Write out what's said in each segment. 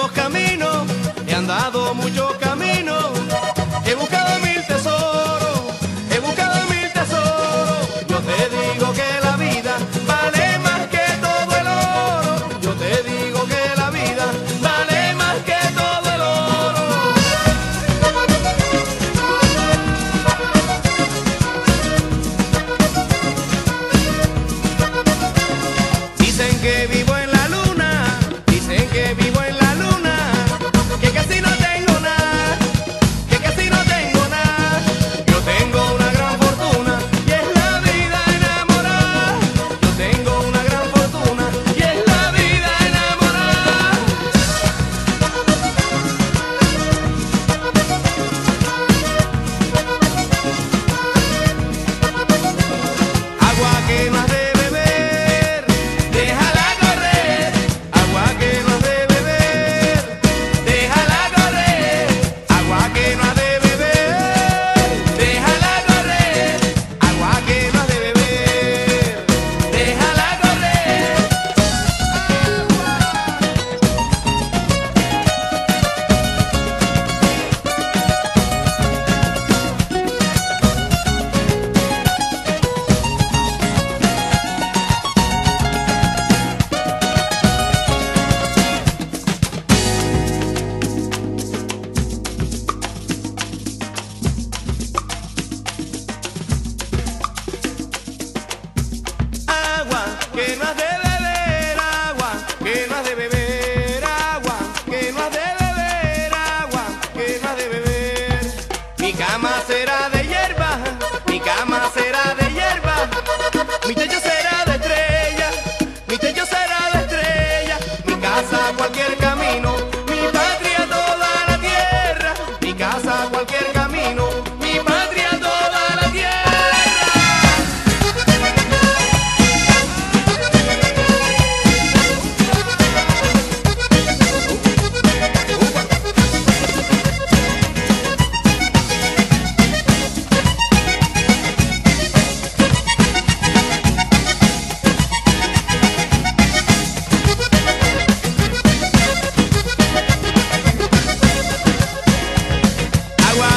muchos caminos, he andado mucho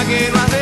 que no